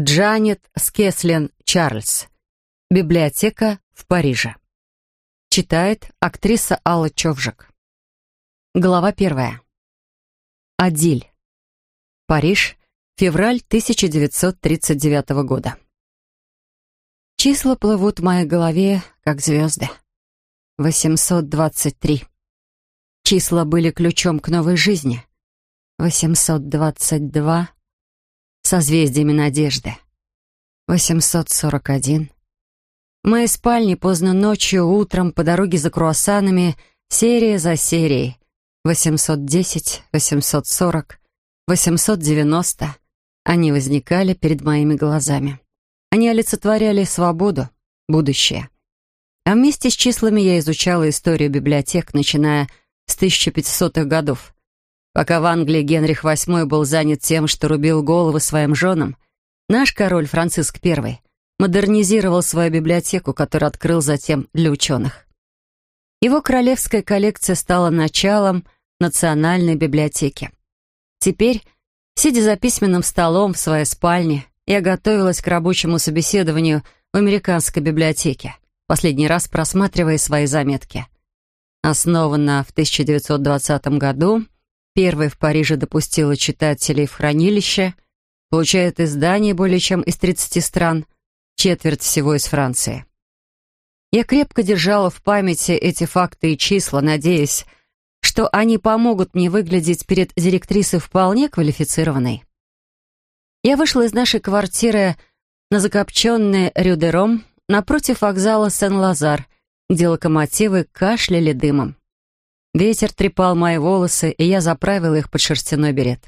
Джанет Скеслен Чарльз. Библиотека в Париже. Читает актриса Алла Човжик. Глава первая. Адиль. Париж. Февраль 1939 года. Числа плывут в моей голове, как звезды. 823. Числа были ключом к новой жизни. 822 созвездиями надежды. 841. В моей спальне поздно ночью, утром, по дороге за круассанами, серия за серией. 810, 840, 890. Они возникали перед моими глазами. Они олицетворяли свободу, будущее. А вместе с числами я изучала историю библиотек, начиная с 1500-х годов. Пока в Англии Генрих VIII был занят тем, что рубил головы своим женам, наш король Франциск I модернизировал свою библиотеку, которую открыл затем для ученых. Его королевская коллекция стала началом национальной библиотеки. Теперь, сидя за письменным столом в своей спальне, я готовилась к рабочему собеседованию в американской библиотеке, последний раз просматривая свои заметки. Основана в 1920 году, Первой в Париже допустила читателей в хранилище, получает издания более чем из 30 стран, четверть всего из Франции. Я крепко держала в памяти эти факты и числа, надеясь, что они помогут мне выглядеть перед директрисой вполне квалифицированной. Я вышла из нашей квартиры на закопченный Рюдером напротив вокзала Сен-Лазар, где локомотивы кашляли дымом. Ветер трепал мои волосы, и я заправила их под шерстяной берет.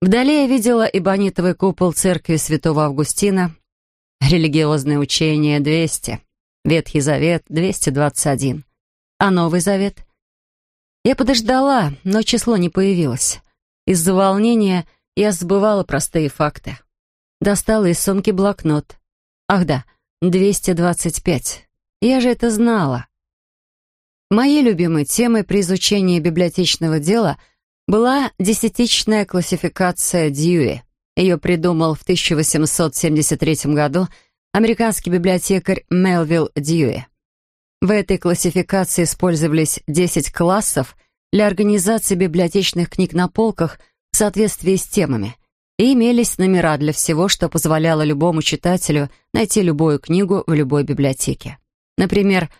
Вдали я видела эбонитовый купол церкви святого Августина, религиозное учение 200, Ветхий Завет 221, а Новый Завет. Я подождала, но число не появилось. Из-за волнения я забывала простые факты. Достала из сумки блокнот. Ах да, 225. Я же это знала. Моей любимой темой при изучении библиотечного дела была десятичная классификация Дьюи. Ее придумал в 1873 году американский библиотекарь Мелвилл Дьюи. В этой классификации использовались 10 классов для организации библиотечных книг на полках в соответствии с темами, и имелись номера для всего, что позволяло любому читателю найти любую книгу в любой библиотеке. Например,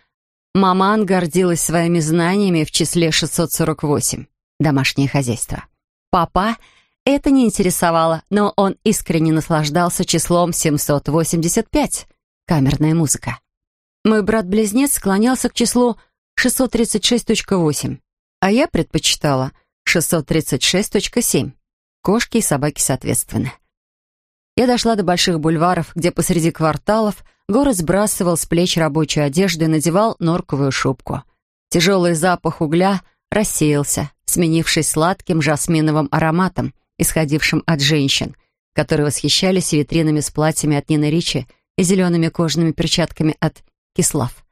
Маман гордилась своими знаниями в числе 648 — домашнее хозяйство. Папа это не интересовало, но он искренне наслаждался числом 785 — камерная музыка. Мой брат-близнец склонялся к числу 636.8, а я предпочитала 636.7. Кошки и собаки соответственно. Я дошла до больших бульваров, где посреди кварталов — Город сбрасывал с плеч рабочую одежду и надевал норковую шубку. Тяжелый запах угля рассеялся, сменившись сладким жасминовым ароматом, исходившим от женщин, которые восхищались витринами с платьями от Нины Ричи и зелеными кожаными перчатками от Кислав.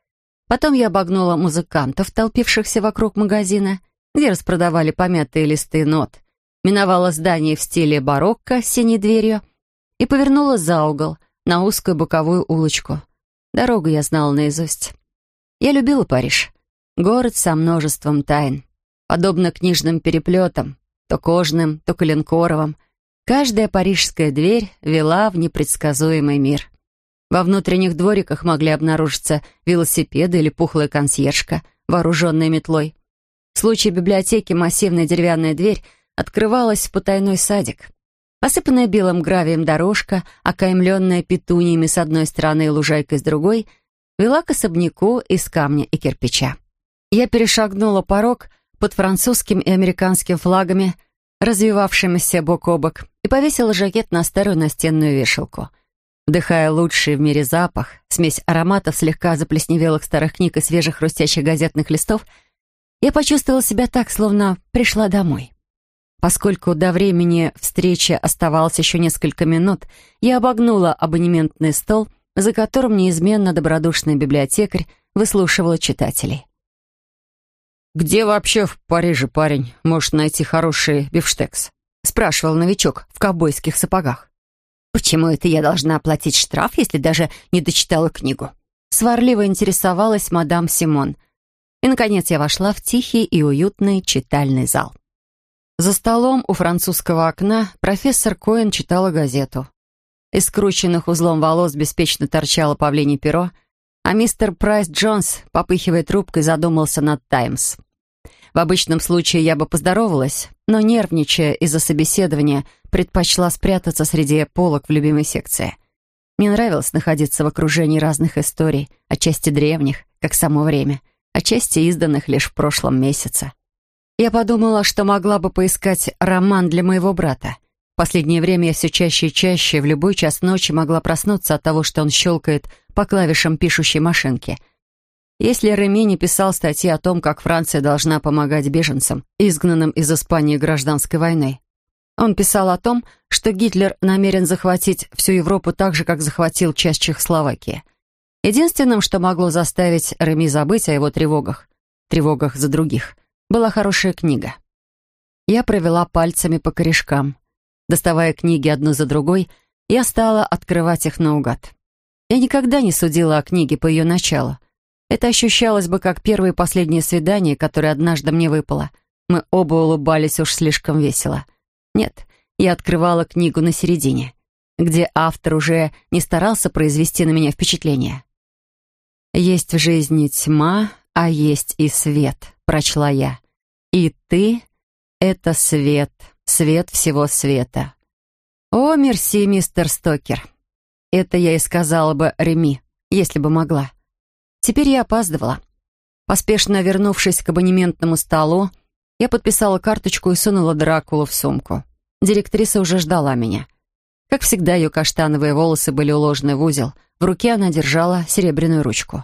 Потом я обогнула музыкантов, толпившихся вокруг магазина, где распродавали помятые листы нот, миновала здание в стиле барокко с синей дверью и повернула за угол, на узкую боковую улочку. Дорогу я знала наизусть. Я любила Париж. Город со множеством тайн. Подобно книжным переплетам, то кожным, то коленкоровым. Каждая парижская дверь вела в непредсказуемый мир. Во внутренних двориках могли обнаружиться велосипеды или пухлая консьержка, вооруженная метлой. В случае библиотеки массивная деревянная дверь открывалась в потайной садик. Посыпанная белым гравием дорожка, окаймленная петуниями с одной стороны и лужайкой с другой, вела к особняку из камня и кирпича. Я перешагнула порог под французским и американским флагами, развивавшимися бок о бок, и повесила жакет на старую настенную вешалку. Вдыхая лучший в мире запах, смесь ароматов слегка заплесневелых старых книг и свежих хрустящих газетных листов, я почувствовала себя так, словно пришла домой. Поскольку до времени встречи оставалось еще несколько минут, я обогнула абонементный стол, за которым неизменно добродушный библиотекарь выслушивала читателей. «Где вообще в Париже парень может найти хороший бифштекс?» — спрашивал новичок в ковбойских сапогах. «Почему это я должна оплатить штраф, если даже не дочитала книгу?» Сварливо интересовалась мадам Симон. И, наконец, я вошла в тихий и уютный читальный зал. За столом у французского окна профессор Коэн читала газету. Из скрученных узлом волос беспечно торчало павлине перо, а мистер Прайс Джонс, попыхивая трубкой, задумался над «Таймс». В обычном случае я бы поздоровалась, но, нервничая из-за собеседования, предпочла спрятаться среди полок в любимой секции. Мне нравилось находиться в окружении разных историй, отчасти древних, как само время, отчасти изданных лишь в прошлом месяце. Я подумала, что могла бы поискать роман для моего брата. В последнее время я все чаще и чаще в любой час ночи могла проснуться от того, что он щелкает по клавишам пишущей машинки — если Реми не писал статьи о том, как Франция должна помогать беженцам, изгнанным из Испании гражданской войной, он писал о том, что Гитлер намерен захватить всю Европу так же, как захватил часть Чехословакии. Единственным, что могло заставить Реми забыть о его тревогах, тревогах за других, была хорошая книга. Я провела пальцами по корешкам. Доставая книги одну за другой, я стала открывать их наугад. Я никогда не судила о книге по ее началу. Это ощущалось бы как первое и последнее свидание, которое однажды мне выпало. Мы оба улыбались уж слишком весело. Нет, я открывала книгу на середине, где автор уже не старался произвести на меня впечатление. «Есть в жизни тьма, а есть и свет», — прочла я. «И ты — это свет, свет всего света». «О, мерси, мистер Стокер!» Это я и сказала бы Реми, если бы могла. Теперь я опаздывала. Поспешно вернувшись к абонементному столу, я подписала карточку и сунула Дракулу в сумку. Директриса уже ждала меня. Как всегда, ее каштановые волосы были уложены в узел. В руке она держала серебряную ручку.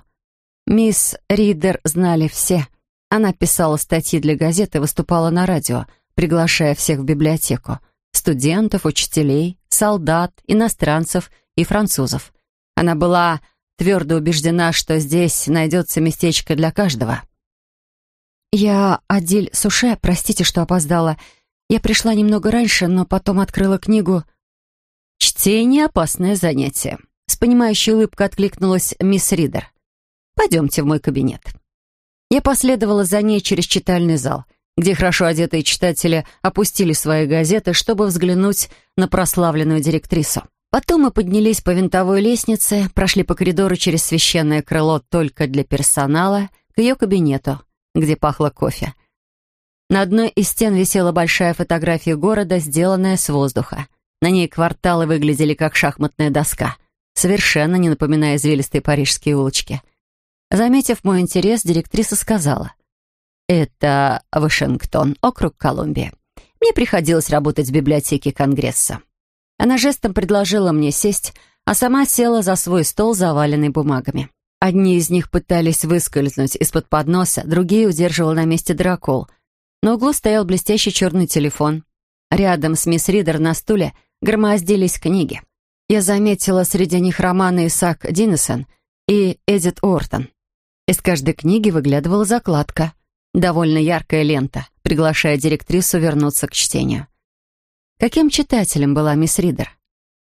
Мисс Ридер знали все. Она писала статьи для газеты, выступала на радио, приглашая всех в библиотеку. Студентов, учителей, солдат, иностранцев и французов. Она была твердо убеждена, что здесь найдется местечко для каждого. «Я Адиль Суше, простите, что опоздала. Я пришла немного раньше, но потом открыла книгу». «Чтение — опасное занятие», — с понимающей улыбкой откликнулась мисс Ридер. «Пойдемте в мой кабинет». Я последовала за ней через читальный зал, где хорошо одетые читатели опустили свои газеты, чтобы взглянуть на прославленную директрису. Потом мы поднялись по винтовой лестнице, прошли по коридору через священное крыло только для персонала к ее кабинету, где пахло кофе. На одной из стен висела большая фотография города, сделанная с воздуха. На ней кварталы выглядели как шахматная доска, совершенно не напоминая извилистые парижские улочки. Заметив мой интерес, директриса сказала, «Это Вашингтон, округ Колумбия. Мне приходилось работать в библиотеке Конгресса. Она жестом предложила мне сесть, а сама села за свой стол, заваленный бумагами. Одни из них пытались выскользнуть из-под подноса, другие удерживал на месте дракол. На углу стоял блестящий черный телефон. Рядом с мисс Ридер на стуле громоздились книги. Я заметила среди них романы Исаак Диннесон и Эдит Ортон. Из каждой книги выглядывала закладка. Довольно яркая лента, приглашая директрису вернуться к чтению. Каким читателем была мисс Ридер?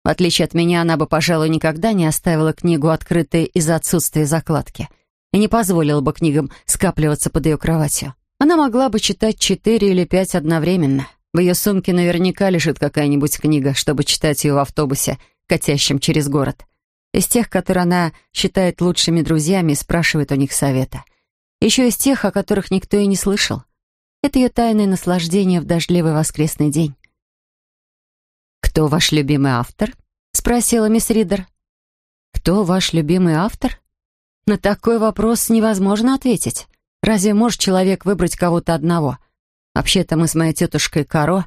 В отличие от меня, она бы, пожалуй, никогда не оставила книгу открытой из-за отсутствия закладки и не позволила бы книгам скапливаться под ее кроватью. Она могла бы читать четыре или пять одновременно. В ее сумке наверняка лежит какая-нибудь книга, чтобы читать ее в автобусе, катящем через город. Из тех, которые она считает лучшими друзьями и спрашивает у них совета. Еще из тех, о которых никто и не слышал. Это ее тайное наслаждение в дождливый воскресный день. «Кто ваш любимый автор?» — спросила мисс Ридер. «Кто ваш любимый автор?» На такой вопрос невозможно ответить. Разве может человек выбрать кого-то одного? Вообще-то мы с моей тетушкой Каро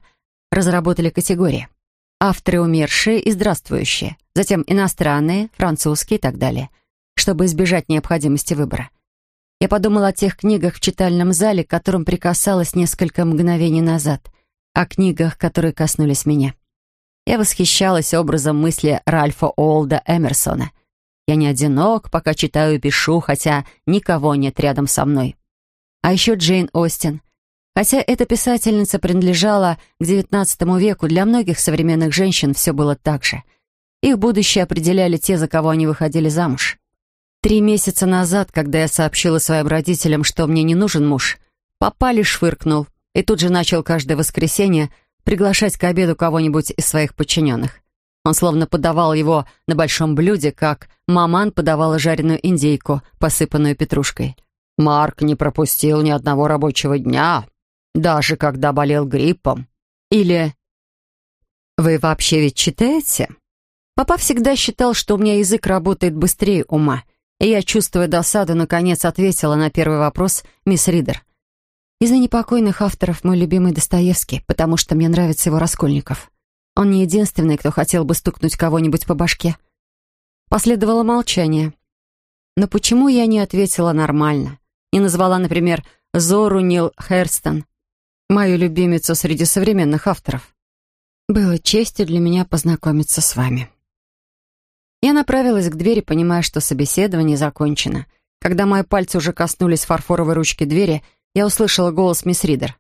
разработали категории. Авторы умершие и здравствующие, затем иностранные, французские и так далее, чтобы избежать необходимости выбора. Я подумала о тех книгах в читальном зале, к которым прикасалась несколько мгновений назад, о книгах, которые коснулись меня. Я восхищалась образом мысли Ральфа Олда Эмерсона. Я не одинок, пока читаю и пишу, хотя никого нет рядом со мной. А еще Джейн Остин. Хотя эта писательница принадлежала к XIX веку, для многих современных женщин все было так же. Их будущее определяли те, за кого они выходили замуж. Три месяца назад, когда я сообщила своим родителям, что мне не нужен муж, папа лишь фыркнул и тут же начал каждое воскресенье приглашать к обеду кого-нибудь из своих подчиненных. Он словно подавал его на большом блюде, как маман подавала жареную индейку, посыпанную петрушкой. «Марк не пропустил ни одного рабочего дня, даже когда болел гриппом». Или «Вы вообще ведь читаете?» Папа всегда считал, что у меня язык работает быстрее ума, и я, чувствуя досаду, наконец ответила на первый вопрос мисс Ридер. Из-за непокойных авторов мой любимый Достоевский, потому что мне нравится его Раскольников. Он не единственный, кто хотел бы стукнуть кого-нибудь по башке. Последовало молчание. Но почему я не ответила нормально? Не назвала, например, Зору Нил Херстон, мою любимицу среди современных авторов? Было честью для меня познакомиться с вами. Я направилась к двери, понимая, что собеседование закончено. Когда мои пальцы уже коснулись фарфоровой ручки двери, я услышала голос мисс Ридер.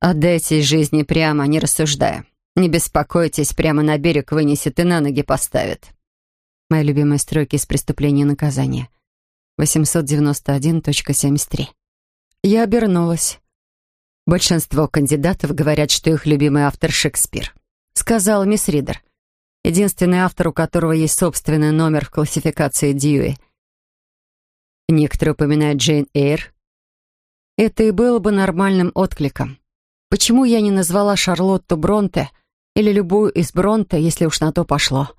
«Отдайтесь жизни прямо, не рассуждая. Не беспокойтесь, прямо на берег вынесет и на ноги поставит». Мои любимые строки из «Преступления и наказания». 891.73. Я обернулась. Большинство кандидатов говорят, что их любимый автор Шекспир. Сказала мисс Ридер. Единственный автор, у которого есть собственный номер в классификации Дьюи. Некоторые упоминают Джейн Эйр, это и было бы нормальным откликом. Почему я не назвала Шарлотту Бронте или любую из Бронте, если уж на то пошло?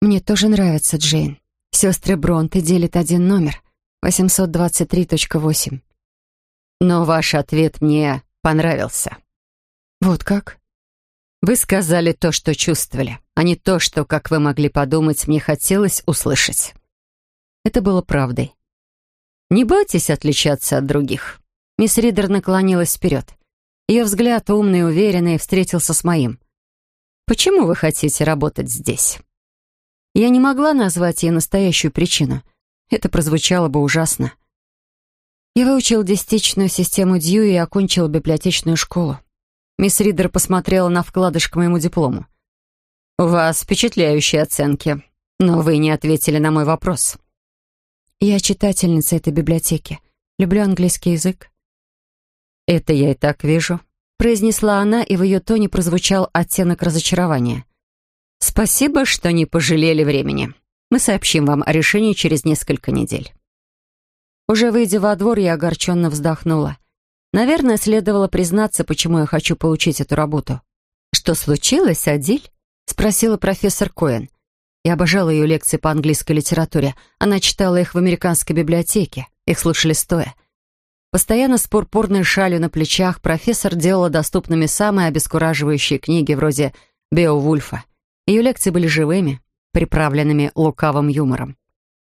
Мне тоже нравится Джейн. Сестры Бронте делят один номер, 823.8. Но ваш ответ мне понравился. Вот как? Вы сказали то, что чувствовали, а не то, что, как вы могли подумать, мне хотелось услышать. Это было правдой. «Не бойтесь отличаться от других». Мисс Ридер наклонилась вперед. Ее взгляд, умный и уверенный, встретился с моим. «Почему вы хотите работать здесь?» Я не могла назвать ей настоящую причину. Это прозвучало бы ужасно. Я выучил десятичную систему Дьюи и окончил библиотечную школу. Мисс Ридер посмотрела на вкладыш к моему диплому. «У вас впечатляющие оценки, но вы не ответили на мой вопрос». Я читательница этой библиотеки. Люблю английский язык. «Это я и так вижу», — произнесла она, и в ее тоне прозвучал оттенок разочарования. «Спасибо, что не пожалели времени. Мы сообщим вам о решении через несколько недель». Уже выйдя во двор, я огорченно вздохнула. Наверное, следовало признаться, почему я хочу получить эту работу. «Что случилось, Адиль?» — спросила профессор Коэн. Я обожала ее лекции по английской литературе. Она читала их в американской библиотеке. Их слушали стоя. Постоянно с пурпурной шалью на плечах профессор делала доступными самые обескураживающие книги вроде «Беовульфа». Ее лекции были живыми, приправленными лукавым юмором.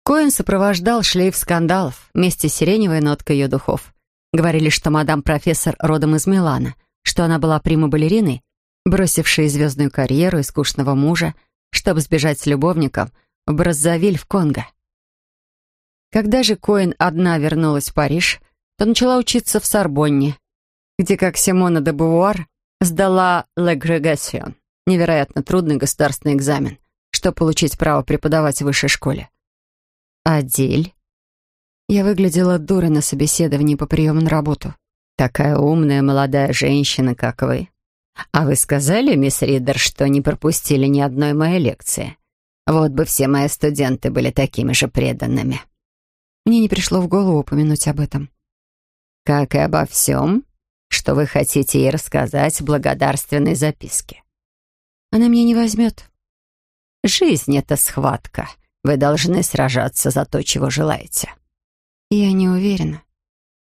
Коэн сопровождал шлейф скандалов вместе с сиреневой ноткой ее духов. Говорили, что мадам-профессор родом из Милана, что она была прима-балериной, бросившей звездную карьеру и скучного мужа, чтобы сбежать с любовником в Браззавиль в Конго. Когда же Коэн одна вернулась в Париж, то начала учиться в Сорбонне, где, как Симона де Бувуар, сдала «Легрегасион» — невероятно трудный государственный экзамен, чтобы получить право преподавать в высшей школе. «Адель?» Я выглядела дурой на собеседовании по приему на работу. «Такая умная молодая женщина, как вы. «А вы сказали, мисс Ридер, что не пропустили ни одной моей лекции? Вот бы все мои студенты были такими же преданными». Мне не пришло в голову упомянуть об этом. «Как и обо всем, что вы хотите ей рассказать в благодарственной записке». «Она меня не возьмет». «Жизнь — это схватка. Вы должны сражаться за то, чего желаете». «Я не уверена».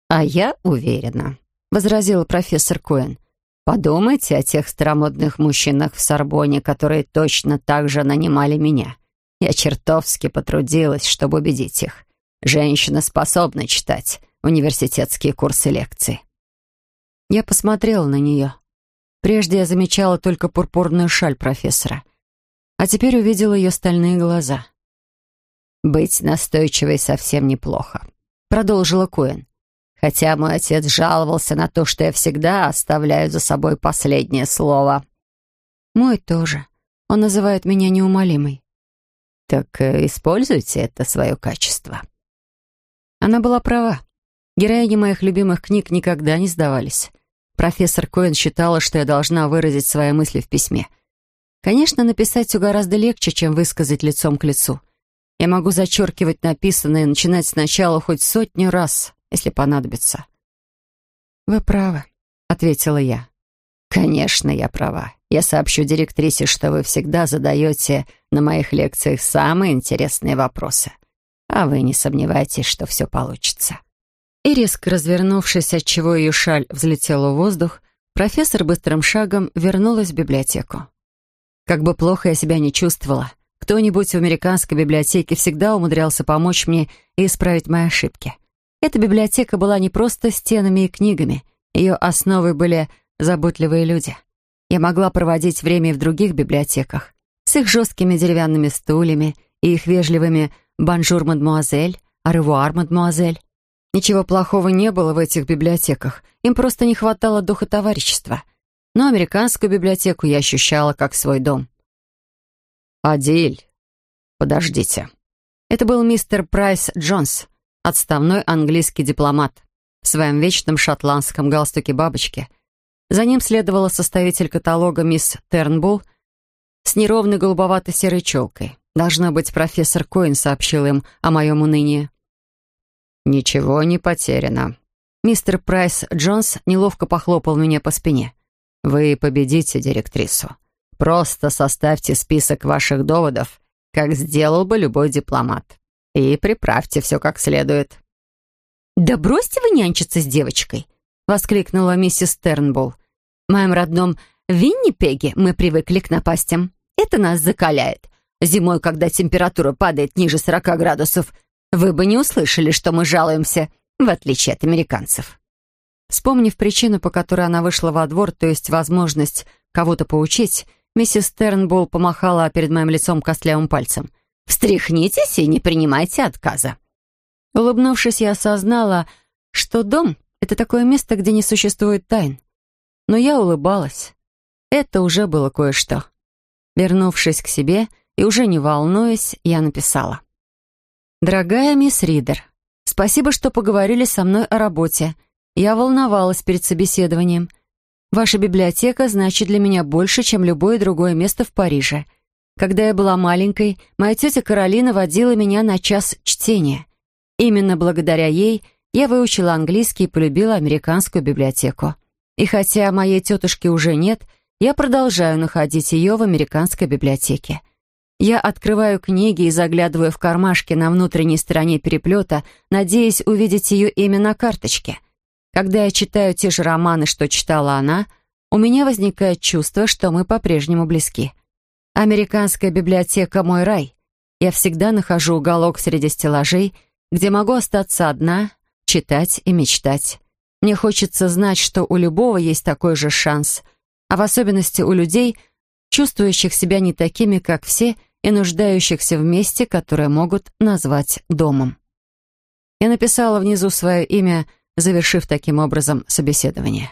«А я уверена», — возразила профессор Коэн. Подумайте о тех старомодных мужчинах в Сорбоне, которые точно так же нанимали меня. Я чертовски потрудилась, чтобы убедить их. Женщина способна читать университетские курсы лекций. Я посмотрела на нее. Прежде я замечала только пурпурную шаль профессора. А теперь увидела ее стальные глаза. «Быть настойчивой совсем неплохо», — продолжила Куин хотя мой отец жаловался на то, что я всегда оставляю за собой последнее слово. Мой тоже. Он называет меня неумолимой. Так э, используйте это свое качество. Она была права. Героини моих любимых книг никогда не сдавались. Профессор Коэн считала, что я должна выразить свои мысли в письме. Конечно, написать все гораздо легче, чем высказать лицом к лицу. Я могу зачеркивать написанное и начинать сначала хоть сотню раз, если понадобится. «Вы правы», — ответила я. «Конечно, я права. Я сообщу директрисе, что вы всегда задаете на моих лекциях самые интересные вопросы. А вы не сомневайтесь, что все получится». И резко развернувшись, отчего ее шаль взлетела в воздух, профессор быстрым шагом вернулась в библиотеку. Как бы плохо я себя не чувствовала, кто-нибудь в американской библиотеке всегда умудрялся помочь мне и исправить мои ошибки. Эта библиотека была не просто стенами и книгами, ее основой были заботливые люди. Я могла проводить время и в других библиотеках, с их жесткими деревянными стульями и их вежливыми «bonjour, mademoiselle», «au revoir, mademoiselle». Ничего плохого не было в этих библиотеках, им просто не хватало духа товарищества. Но американскую библиотеку я ощущала как свой дом. «Адиль, подождите». Это был мистер Прайс Джонс, отставной английский дипломат, в своем вечном шотландском галстуке бабочки. За ним следовала составитель каталога мисс Тернбулл с неровной голубовато-серой челкой. Должно быть, профессор Коин сообщил им о моем унынии. «Ничего не потеряно». Мистер Прайс Джонс неловко похлопал меня по спине. «Вы победите директрису. Просто составьте список ваших доводов, как сделал бы любой дипломат, и приправьте все как следует». «Да бросьте вы нянчиться с девочкой!» — воскликнула миссис Тернбулл. «В моем родном Виннипеге мы привыкли к напастям. Это нас закаляет. Зимой, когда температура падает ниже 40 градусов, вы бы не услышали, что мы жалуемся, в отличие от американцев». Вспомнив причину, по которой она вышла во двор, то есть возможность кого-то поучить, миссис Тернбулл помахала перед моим лицом костлявым пальцем. «Встряхнитесь и не принимайте отказа». Улыбнувшись, я осознала, что дом — это такое место, где не существует тайн. Но я улыбалась. Это уже было кое-что. Вернувшись к себе и уже не волнуясь, я написала. «Дорогая мисс Ридер, спасибо, что поговорили со мной о работе. Я волновалась перед собеседованием. Ваша библиотека значит для меня больше, чем любое другое место в Париже. Когда я была маленькой, моя тетя Каролина водила меня на час чтения. Именно благодаря ей я выучила английский и полюбила американскую библиотеку. И хотя моей тетушки уже нет, я продолжаю находить ее в американской библиотеке. Я открываю книги и заглядываю в кармашки на внутренней стороне переплета, надеясь увидеть ее имя на карточке. Когда я читаю те же романы, что читала она, у меня возникает чувство, что мы по-прежнему близки. Американская библиотека — мой рай. Я всегда нахожу уголок среди стеллажей, где могу остаться одна, читать и мечтать. Мне хочется знать, что у любого есть такой же шанс, а в особенности у людей, чувствующих себя не такими, как все, и нуждающихся в месте, которое могут назвать домом. Я написала внизу свое имя, завершив таким образом собеседование.